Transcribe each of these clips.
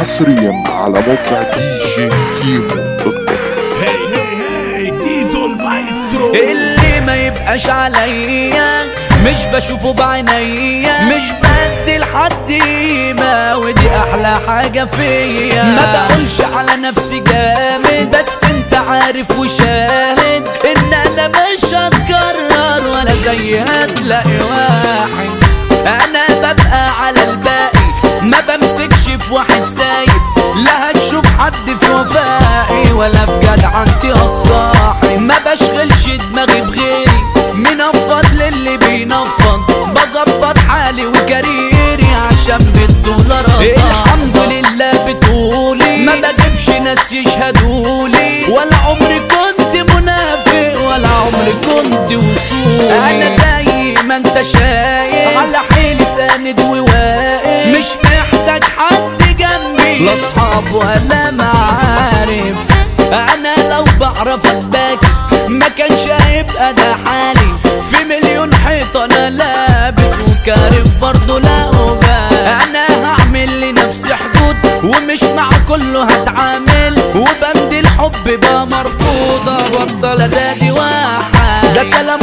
حصريا على موقع دي جي كيمو dot com هي هي هي زيزو المايسترو اللي ما يبقاش عليا مش بشوفه بعينيا. مش بدي لحد قيمة ودي أحلى حاجة فيا. ما بقولش على نفسي جامد بس أنت عارف وشاهد إن أنا مش هتكرر ولا زي هتلاقي لا هتشوف حد في وفائي ولا في جدعنتي هتصاحي ما بشغلش دماغي بغيري منفض للي بينفض. بظبط حالي وكاريري عشان بالدولارات الحمد لله بتقولي. ما بجيبش ناس يشهدولي. ولا عمري كنت منافق ولا عمري كنت وصول أنا زي ما أنت شايف على حيلي ساند وواقف. مش محتاج حد جنبي لا اصحاب ولا معارف أنا لو بعرف اتباكس ما كانش هيبقى ده حالي. في مليون حيطه أنا لابس وكارف برضه لا أبالي أنا هعمل لنفسي حدود ومش مع كله هتعامل. وبند الحب بقى مرفوضة بطل أدادي واحد. ده سلام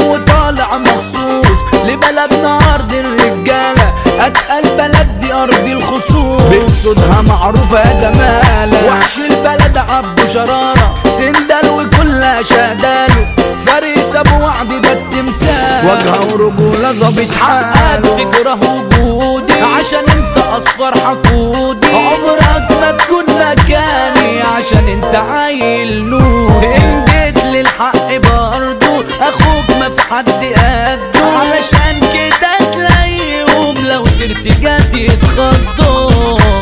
معروفة يا زمالة. وحش البلد عبده شراره سندل وكلها شهداله. فارس ابو وعد ده التمثال وجهه ورجوله ظابط حاله. تكره وجودي عشان أنت اصفر حقودي عمرك ما تكون مكاني. عشان أنت عيل نودي. إن جيت للحق برضو. أخوك ما في حد قده. علشان كده تلاقيهم لو سرت جات يتخضوا.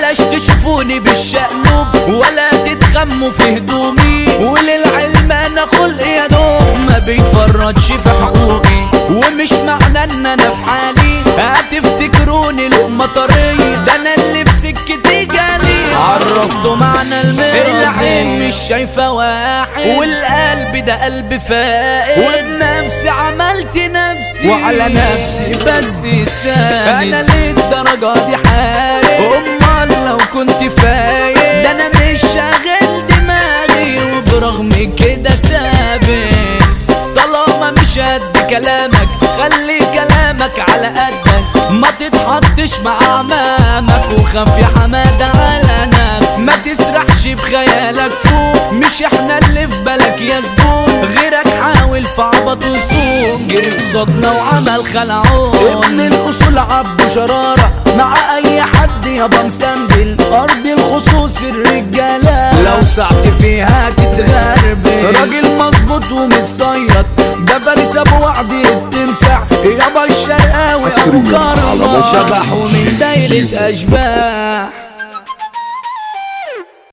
بلاش تشوفوني بالشقلوب ولا تتخموا في هدومي؟ وللعلم أنا خلق يا دوب ما بيفرطش في حقوقي. ومش معنى إن أنا في حالي. هتفتكروني لقمة طرية ده أنا اللي بسكتي جالي. عرفته معنى المرض العين مش شايفة واحد. والقلب ده قلب فائق وبنفسي عملت نفسي. وعلى نفسي بس ساند أنا للدرجة وبرغم كده ثابت. طالما مش قد كلامك خلي كلامك على قدك. ما تتحطش مع عمامك وخاف يا حمادة على نفسك. ما تسرحش في خيالك فوق مش إحنا اللي في بالك يا زبون. حاول في عبط وسوق جري قصادنا وعمل خلعون. ابن الأصول عبده شرارة مع أي حد يابا مسندل ارض الخصوص الرجالة. لو سعت فيها تتغربل راجل مظبوط ومتصيط ده فارس ابو وعد التمساح يابا الشرقاوي أبو موقع شبح ومن دايرة أشباح.